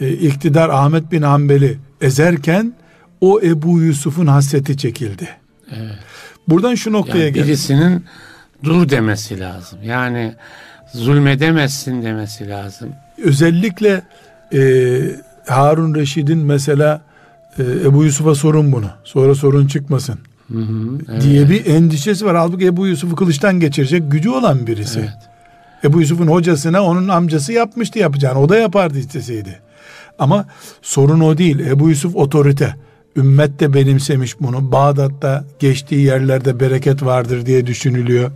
e, iktidar Ahmet bin Hanbel'i ezerken o Ebu Yusuf'un hasreti çekildi. Evet. Buradan şu noktaya Yani gel. birisinin dur demesi lazım. Yani zulmedemezsin demesi lazım. Özellikle e, Harun Reşid'in mesela e, Ebu Yusuf'a sorun bunu. Sonra sorun çıkmasın Hı hı, evet. diye bir endişesi var. Halbuki Ebu Yusuf'u kılıçtan geçirecek gücü olan birisi. Evet. Ebu Yusuf'un hocasına onun amcası yapmıştı yapacağını. O da yapardı isteseydi. Ama sorun o değil. Ebu Yusuf otorite. Ümmet de benimsemiş bunu. Bağdat'ta geçtiği yerlerde bereket vardır diye düşünülüyor.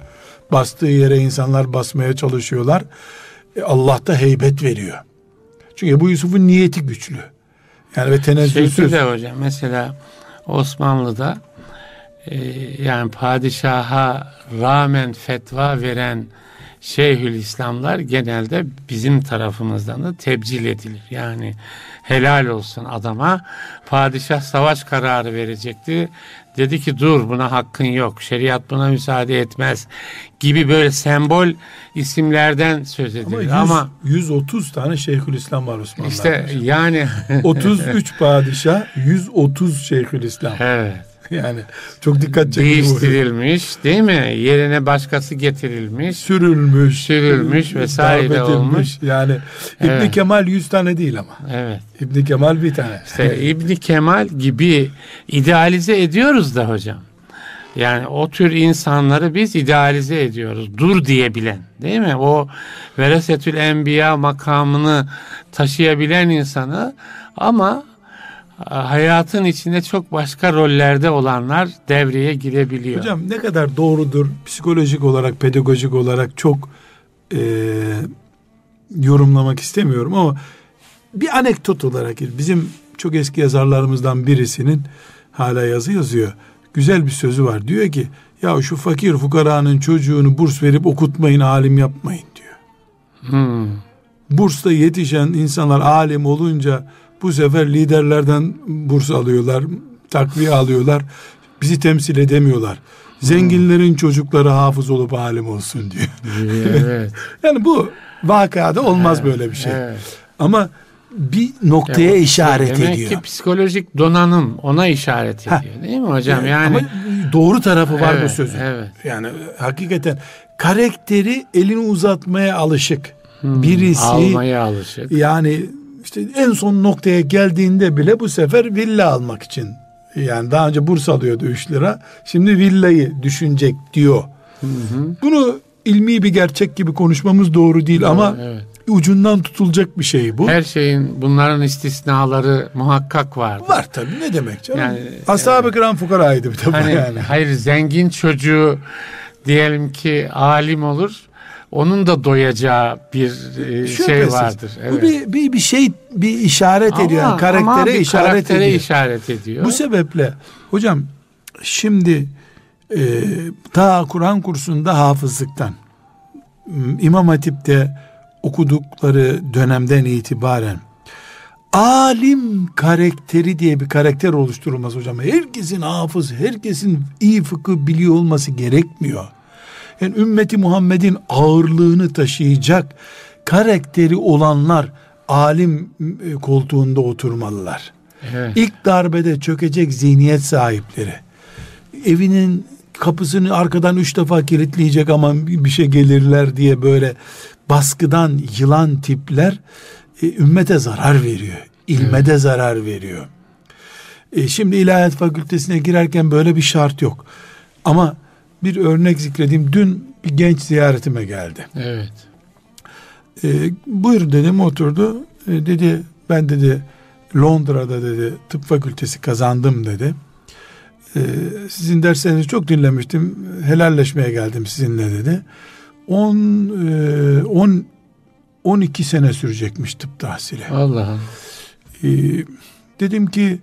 Bastığı yere insanlar basmaya çalışıyorlar. E, Allah da heybet veriyor. Çünkü Ebu Yusuf'un niyeti güçlü. Yani ve tenezzülsüz. Şekilde hocam mesela Osmanlı'da e, yani padişaha rağmen fetva veren Şeyhül İslamlar genelde bizim tarafımızdan da tebcil edilir. Yani helal olsun adama padişah savaş kararı verecekti. Dedi ki dur buna hakkın yok. Şeriat buna müsaade etmez gibi böyle sembol isimlerden söz Ama, edilir. yüz- Ama 130 tane Şeyhülislam var Osmanlı'da. işte yani 33 padişah, 130 Şeyhülislam. evet. Yani çok dikkat çekici. bu. değiştirilmiş değil mi? Yerine başkası getirilmiş. Sürülmüş. Sürülmüş vesaire olmuş. Yani İbni Evet. Kemal 100 tane değil ama. Evet. İbni Kemal bir tane. İşte İbni Kemal gibi idealize ediyoruz da hocam. Yani o tür insanları biz idealize ediyoruz. Dur diyebilen değil mi? O veresetül enbiya makamını taşıyabilen insanı ama hayatın içinde çok başka rollerde olanlar devreye girebiliyor. Hocam ne kadar doğrudur psikolojik olarak, pedagojik olarak çok e, yorumlamak istemiyorum ama bir anekdot olarak bizim çok eski yazarlarımızdan birisinin hala yazı yazıyor. Güzel bir sözü var. Diyor ki ya şu fakir fukaranın çocuğunu burs verip okutmayın, alim yapmayın diyor. Hmm. Bursla yetişen insanlar alim olunca bu sefer liderlerden burs alıyorlar, takviye alıyorlar. Bizi temsil edemiyorlar. Zenginlerin çocukları hafız olup alim olsun diyor. Evet. Yani bu vakada olmaz böyle bir şey. evet. Ama bir noktaya Ya, işaret demek ediyor. ki psikolojik donanım ona işaret ediyor Ha. değil mi hocam? Evet, Yani Ama doğru tarafı var bu Evet, sözün. Evet. Yani hakikaten karakteri elini uzatmaya alışık. Hmm, Birisi almaya alışık. yani işte en son noktaya geldiğinde bile bu sefer villa almak için yani daha önce burs alıyordu 3 lira şimdi villayı düşünecek diyor. Hı hı. Bunu ilmi bir gerçek gibi konuşmamız doğru değil ama evet. ucundan tutulacak bir şey bu. her şeyin bunların istisnaları muhakkak vardır. Var tabii ne demek canım. Yani, Ashab-ı kiram fukaraydı bir tabii Hani yani. hayır zengin çocuğu diyelim ki alim olur. Onun da doyacağı bir e, şey vardır. Bu Evet. bir, bir, bir şey bir işaret ediyor. Yani karaktere ama bir işaret karaktere ediyor. işaret ediyor. Bu sebeple hocam şimdi e, ta Kur'an kursunda hafızlıktan İmam Hatip'te okudukları dönemden itibaren alim karakteri diye bir karakter oluşturulması hocam. Herkesin hafız, herkesin iyi fıkıh biliyor olması gerekmiyor. Yani ümmeti Muhammed'in ağırlığını taşıyacak karakteri olanlar alim e, koltuğunda oturmalılar. Evet. İlk darbede çökecek zihniyet sahipleri. Evinin kapısını arkadan üç defa kilitleyecek ama bir şey gelirler diye böyle baskıdan yılan tipler e, ümmete zarar veriyor. İlme evet. de zarar veriyor. E, şimdi ilahiyat fakültesine girerken böyle bir şart yok. Ama bir örnek zikredeyim. Dün bir genç ziyaretime geldi. Evet. E, buyur dedim oturdu. E, dedi ben dedi Londra'da dedi tıp fakültesi kazandım dedi. E, sizin derslerinizi çok dinlemiştim. Helalleşmeye geldim sizinle dedi. 10 e, 10 12 sene sürecekmiş tıp tahsili. Allah Allah. E, dedim ki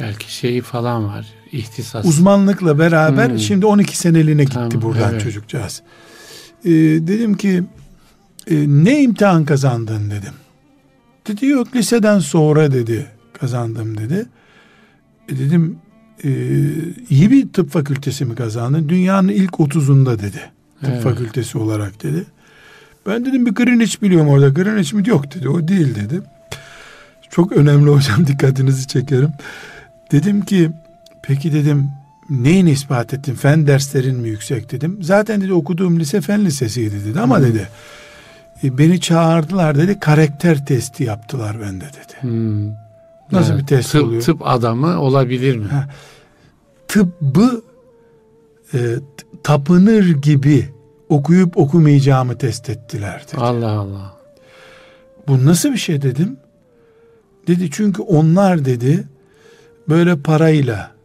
belki şeyi falan var ihtisas. Uzmanlıkla beraber hmm. şimdi 12 seneliğine gitti tamam, buradan evet. çocukcağız. E, dedim ki e, ne imtihan kazandın dedim. Dedi yok liseden sonra dedi kazandım dedi. E, dedim e, iyi bir tıp fakültesi mi kazandın? Dünyanın ilk 30'unda dedi. Tıp evet. fakültesi olarak dedi. Ben dedim bir Greenwich biliyorum orada. Greenwich mi? Yok dedi. O değil dedi. Çok önemli hocam dikkatinizi çekerim. Dedim ki peki dedim neyin ispat ettin? Fen derslerin mi yüksek dedim. Zaten dedi okuduğum lise fen lisesiydi dedi ama hmm. dedi e, beni çağırdılar dedi karakter testi yaptılar bende dedi. Hmm. Nasıl evet, bir test tıp, oluyor? Tıp adamı olabilir mi? Ha, tıbbı e, tapınır gibi okuyup okumayacağımı test ettiler dedi. Allah Allah. Bu nasıl bir şey dedim. Dedi çünkü onlar dedi böyle parayla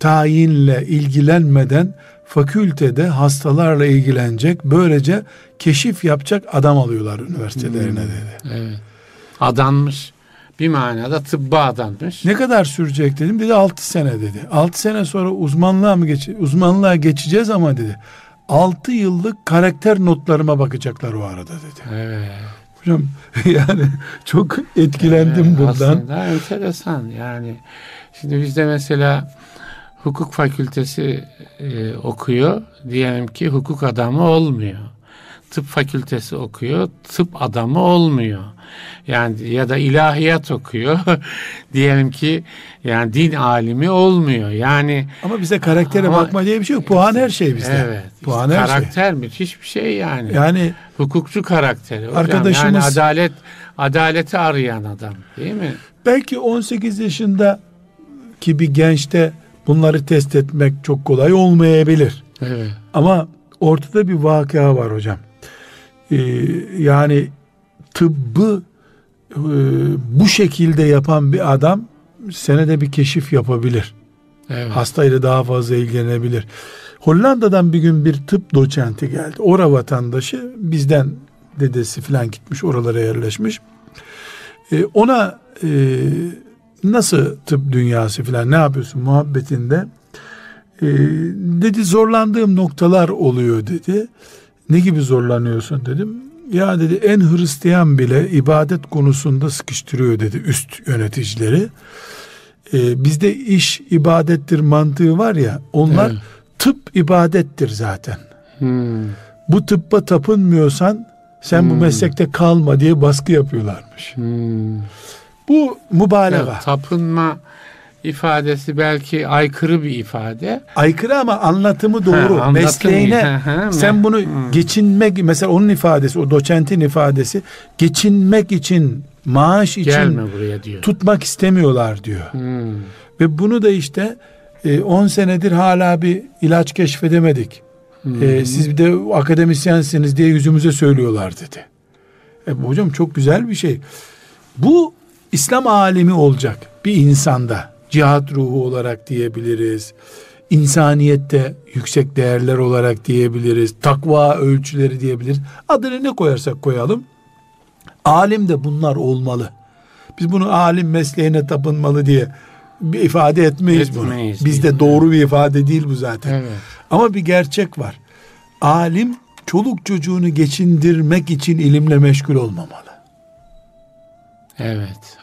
tayinle ilgilenmeden fakültede hastalarla ilgilenecek böylece keşif yapacak adam alıyorlar üniversitelerine hmm. dedi. Evet. Adanmış. Bir manada tıbba adanmış. Ne kadar sürecek dedim. Dedi 6 sene dedi. 6 sene sonra uzmanlığa mı geç uzmanlığa geçeceğiz ama dedi. 6 yıllık karakter notlarıma bakacaklar o arada dedi. Evet. Hocam yani çok etkilendim evet, bundan. Aslında enteresan yani. Şimdi bizde mesela hukuk fakültesi e, okuyor. Diyelim ki hukuk adamı olmuyor. Tıp fakültesi okuyor. Tıp adamı olmuyor. Yani ya da ilahiyat okuyor. Diyelim ki yani din alimi olmuyor. Yani ama bize karaktere ama, bakma diye bir şey yok. Puan her şey bizde. Evet. Puan işte her şey. karakter şey. müthiş bir şey yani. Yani hukukçu karakteri. Hocam. Arkadaşımız yani adalet adaleti arayan adam, değil mi? Belki 18 yaşında ki bir gençte bunları test etmek çok kolay olmayabilir. Evet. Ama ortada bir vakıa var hocam. Ee, yani tıbbı e, bu şekilde yapan bir adam senede bir keşif yapabilir. Evet. Hastayla daha fazla ilgilenebilir. Hollanda'dan bir gün bir tıp doçenti geldi. Ora vatandaşı bizden dedesi falan gitmiş oralara yerleşmiş. Ee, ona e, nasıl tıp dünyası falan ne yapıyorsun muhabbetinde e, dedi zorlandığım noktalar oluyor dedi. Ne gibi zorlanıyorsun dedim. Ya dedi en Hristiyan bile ibadet konusunda sıkıştırıyor dedi üst yöneticileri. Ee, bizde iş ibadettir mantığı var ya onlar evet. tıp ibadettir zaten. Hmm. Bu tıbba tapınmıyorsan sen hmm. bu meslekte kalma diye baskı yapıyorlarmış. Hmm. Bu mübalağa. Evet, tapınma ifadesi belki aykırı bir ifade. Aykırı ama anlatımı doğru. Ha, Mesleğine ha, ha, sen bunu hmm. geçinmek mesela onun ifadesi o doçentin ifadesi geçinmek için maaş için Gelme buraya diyor. tutmak istemiyorlar diyor. Hmm. Ve bunu da işte 10 e, senedir hala bir ilaç keşfedemedik. Hmm. E, siz de akademisyensiniz diye yüzümüze söylüyorlar dedi. E, hocam çok güzel bir şey. Bu İslam alemi olacak bir insanda cihat ruhu olarak diyebiliriz. İnsaniyette yüksek değerler olarak diyebiliriz. Takva ölçüleri diyebiliriz. Adını ne koyarsak koyalım. Alim de bunlar olmalı. Biz bunu alim mesleğine tapınmalı diye bir ifade etmeyiz, etmeyiz bunu. Bizde doğru bir ifade değil bu zaten. Evet. Ama bir gerçek var. Alim çoluk çocuğunu geçindirmek için ilimle meşgul olmamalı. Evet.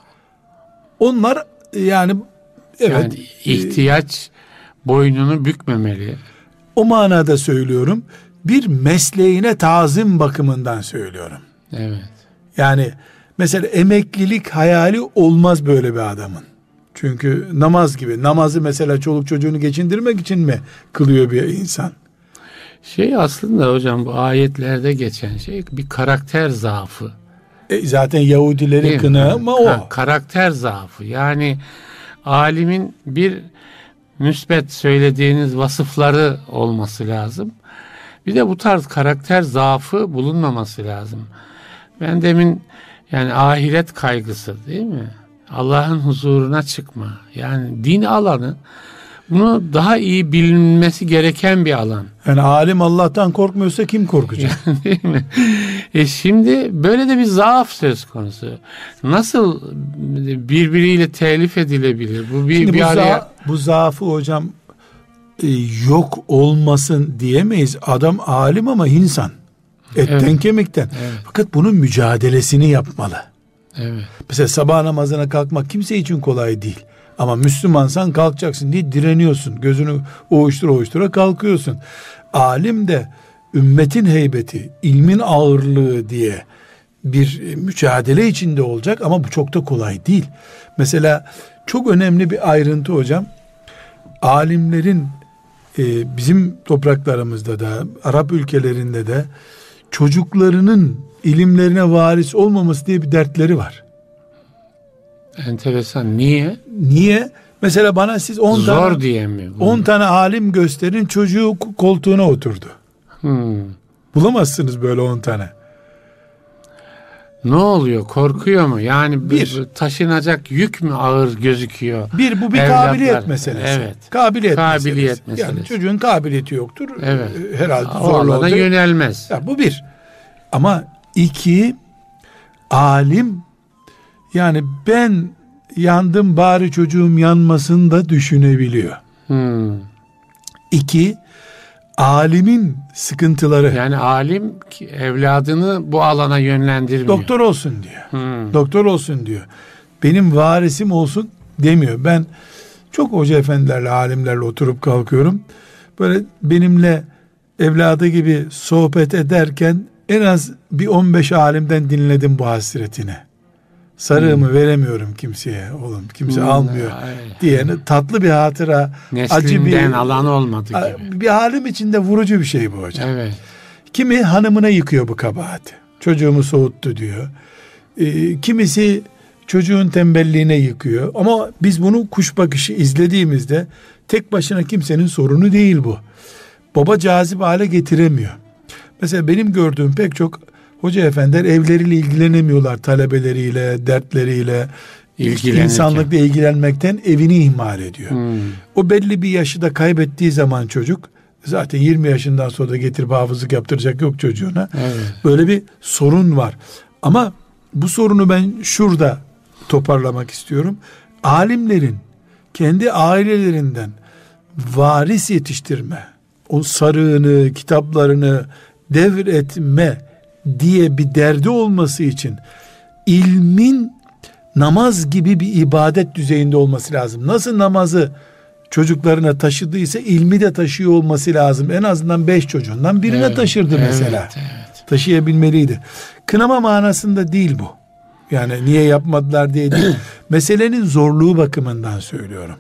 Onlar yani evet yani ihtiyaç boynunu bükmemeli. O manada söylüyorum. Bir mesleğine tazim bakımından söylüyorum. Evet. Yani mesela emeklilik hayali olmaz böyle bir adamın. Çünkü namaz gibi. Namazı mesela çoluk çocuğunu geçindirmek için mi kılıyor bir insan? Şey aslında hocam bu ayetlerde geçen şey bir karakter zaafı. E, zaten Yahudileri ama o. Ha, karakter zaafı. Yani alimin bir müsbet söylediğiniz vasıfları olması lazım. Bir de bu tarz karakter zaafı bulunmaması lazım. Ben demin yani ahiret kaygısı değil mi? Allah'ın huzuruna çıkma. Yani din alanı bunu daha iyi bilinmesi gereken bir alan. Yani alim Allah'tan korkmuyorsa kim korkacak? Değil mi? E şimdi böyle de bir zaaf söz konusu. Nasıl birbiriyle telif edilebilir? Bu bir, şimdi bir bu, araya... za bu zaafı hocam e, yok olmasın diyemeyiz. Adam alim ama insan. Etten evet. kemikten. Evet. Fakat bunun mücadelesini yapmalı. Evet. Mesela sabah namazına kalkmak kimse için kolay değil. Ama Müslümansan kalkacaksın diye direniyorsun. Gözünü oğuştura oğuştura kalkıyorsun. Alim de ümmetin heybeti, ilmin ağırlığı diye bir mücadele içinde olacak ama bu çok da kolay değil. Mesela çok önemli bir ayrıntı hocam. Alimlerin e, bizim topraklarımızda da Arap ülkelerinde de çocuklarının ilimlerine varis olmaması diye bir dertleri var. Enteresan. Niye? Niye? Mesela bana siz 10 Zor tane diye mi? 10 tane alim gösterin çocuğu koltuğuna oturdu. Hmm. Bulamazsınız böyle 10 tane. Ne oluyor? Korkuyor mu? Yani bir taşınacak yük mü ağır gözüküyor? Bir bu bir Evlatlar. kabiliyet meselesi. Evet. Kabiliyet, kabiliyet meselesi. meselesi. Yani çocuğun kabiliyeti yoktur. Evet. Ee, herhalde zorla olacak. yönelmez. Ya bu bir. Ama iki alim yani ben yandım bari çocuğum yanmasın da düşünebiliyor. Hmm. İki, alimin sıkıntıları. Yani alim evladını bu alana yönlendirmiyor. Doktor olsun diyor. Hmm. Doktor olsun diyor. Benim varisim olsun demiyor. Ben çok hoca efendilerle, alimlerle oturup kalkıyorum. Böyle benimle evladı gibi sohbet ederken en az bir 15 alimden dinledim bu hasretini sarığımı hmm. veremiyorum kimseye oğlum kimse hmm. almıyor diyeni tatlı bir hatıra Neslinden acı bir alan olmadı gibi. bir halim içinde vurucu bir şey bu hocam. Evet. Kimi hanımına yıkıyor bu kabahati. Çocuğumu soğuttu diyor. E, kimisi çocuğun tembelliğine yıkıyor. Ama biz bunu kuş bakışı izlediğimizde tek başına kimsenin sorunu değil bu. Baba cazip hale getiremiyor. Mesela benim gördüğüm pek çok hoca efendiler evleriyle ilgilenemiyorlar talebeleriyle, dertleriyle, insanlıkla ilgilenmekten evini ihmal ediyor. Hmm. O belli bir yaşı da kaybettiği zaman çocuk zaten 20 yaşından sonra da getirip hafızlık yaptıracak yok çocuğuna. Evet. Böyle bir sorun var. Ama bu sorunu ben şurada toparlamak istiyorum. Alimlerin kendi ailelerinden varis yetiştirme, o sarığını, kitaplarını devretme diye bir derdi olması için ilmin namaz gibi bir ibadet düzeyinde olması lazım. Nasıl namazı çocuklarına taşıdıysa ilmi de taşıyor olması lazım. En azından beş çocuğundan birine evet, taşırdı mesela. Evet, evet. Taşıyabilmeliydi. Kınama manasında değil bu. Yani niye yapmadılar diye değil. Meselenin zorluğu bakımından söylüyorum.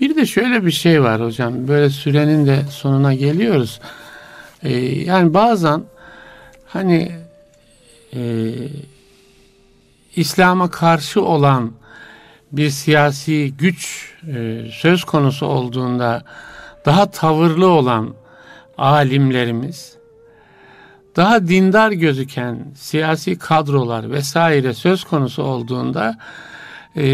Bir de şöyle bir şey var hocam. Böyle sürenin de sonuna geliyoruz. Ee, yani bazen hani e, İslam'a karşı olan bir siyasi güç e, söz konusu olduğunda daha tavırlı olan alimlerimiz daha dindar gözüken siyasi kadrolar vesaire söz konusu olduğunda e,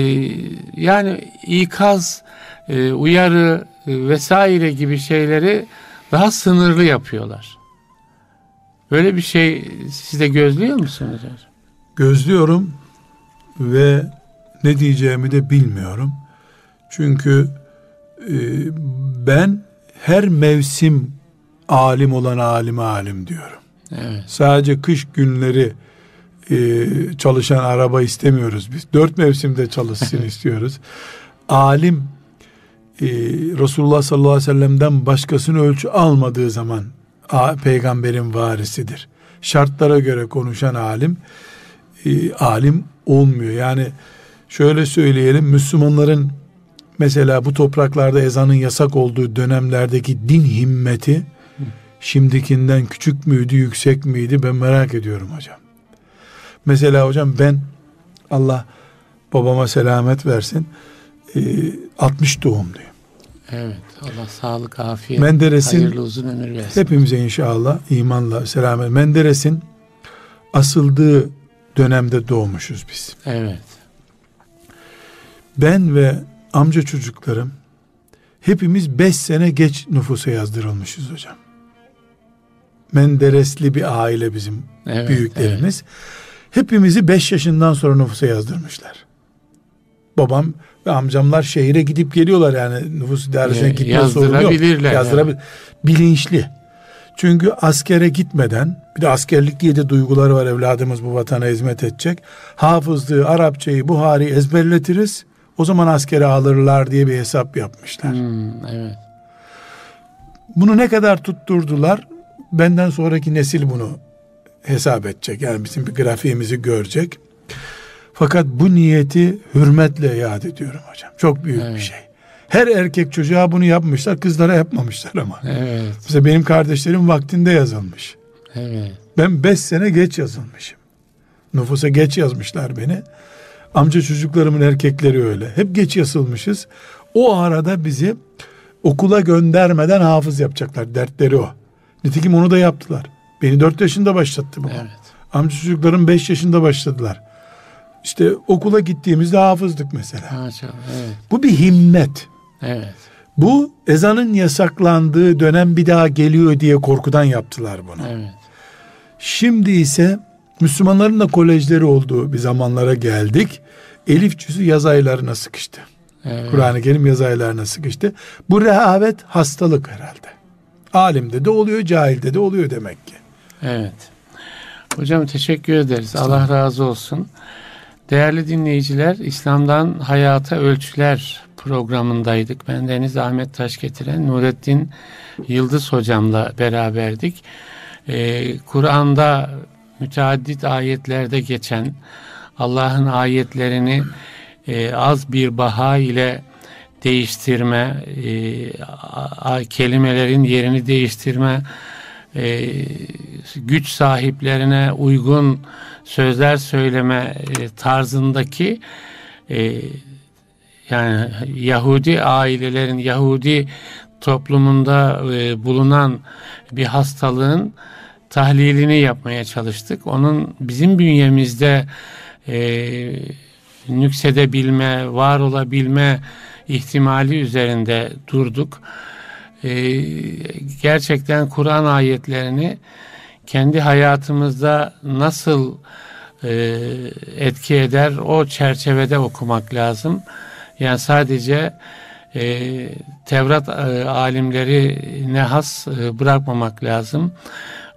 yani ikaz, e, uyarı e, vesaire gibi şeyleri daha sınırlı yapıyorlar. Böyle bir şey siz de gözlüyor musunuz? Gözlüyorum ve ne diyeceğimi de bilmiyorum. Çünkü e, ben her mevsim alim olan alime alim diyorum. Evet. Sadece kış günleri e, çalışan araba istemiyoruz biz. Dört mevsimde çalışsın istiyoruz. Alim e, Resulullah sallallahu aleyhi ve sellem'den başkasını ölçü almadığı zaman peygamberin varisidir. Şartlara göre konuşan alim e, alim olmuyor. Yani şöyle söyleyelim Müslümanların mesela bu topraklarda ezanın yasak olduğu dönemlerdeki din himmeti şimdikinden küçük müydü yüksek miydi ben merak ediyorum hocam. Mesela hocam ben Allah babama selamet versin 60 e, doğumluyum. Evet Allah sağlık afiyet Menderes'in, hayırlı uzun ömür versin. Hepimize inşallah imanla selamet. Menderes'in asıldığı dönemde doğmuşuz biz. Evet. Ben ve amca çocuklarım hepimiz beş sene geç nüfusa yazdırılmışız hocam. Menderesli bir aile bizim evet, büyüklerimiz. Evet. Hepimizi beş yaşından sonra nüfusa yazdırmışlar. Babam ve amcamlar şehire gidip geliyorlar yani nüfus idaresine e, gitme sorunu yok. Yazdırabilir. Yani. Bilinçli. Çünkü askere gitmeden bir de askerlik diye de duyguları var evladımız bu vatana hizmet edecek. Hafızlığı, Arapçayı, Buhari ezberletiriz. O zaman askere alırlar diye bir hesap yapmışlar. Hmm, evet. Bunu ne kadar tutturdular? Benden sonraki nesil bunu hesap edecek. Yani bizim bir grafiğimizi görecek. Fakat bu niyeti hürmetle yad ediyorum hocam. Çok büyük evet. bir şey. Her erkek çocuğa bunu yapmışlar, kızlara yapmamışlar ama. Evet. Mesela benim kardeşlerim vaktinde yazılmış. Evet. Ben beş sene geç yazılmışım. Nüfusa geç yazmışlar beni. Amca çocuklarımın erkekleri öyle. Hep geç yazılmışız. O arada bizi okula göndermeden hafız yapacaklar. Dertleri o. Nitekim onu da yaptılar. Beni dört yaşında başlattı bu. Evet. Amca çocuklarım beş yaşında başladılar. İşte okula gittiğimizde hafızdık mesela. Maşallah, evet. Bu bir himmet. Evet. Bu ezanın yasaklandığı dönem bir daha geliyor diye korkudan yaptılar bunu. Evet. Şimdi ise Müslümanların da kolejleri olduğu bir zamanlara geldik. Elif cüzü yaz aylarına sıkıştı. Evet. Kur'an-ı Kerim yaz aylarına sıkıştı. Bu rehavet hastalık herhalde. Alimde de oluyor, cahilde de oluyor demek ki. Evet. Hocam teşekkür ederiz. Allah razı olsun. Değerli dinleyiciler, İslam'dan Hayata Ölçüler programındaydık. Ben Deniz Ahmet Taş getiren Nurettin Yıldız hocamla beraberdik. Ee, Kur'an'da müteaddit ayetlerde geçen Allah'ın ayetlerini e, az bir baha ile değiştirme, e, kelimelerin yerini değiştirme, e, güç sahiplerine uygun sözler söyleme e, tarzındaki e, yani Yahudi ailelerin Yahudi toplumunda e, bulunan bir hastalığın tahlilini yapmaya çalıştık. Onun bizim bünyemizde e, nüksedebilme, var olabilme ihtimali üzerinde durduk. E, gerçekten Kur'an ayetlerini kendi hayatımızda nasıl e, etki eder o çerçevede okumak lazım. Yani sadece e, Tevrat e, alimleri ne has e, bırakmamak lazım.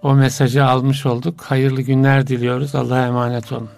O mesajı almış olduk. Hayırlı günler diliyoruz. Allah'a emanet olun.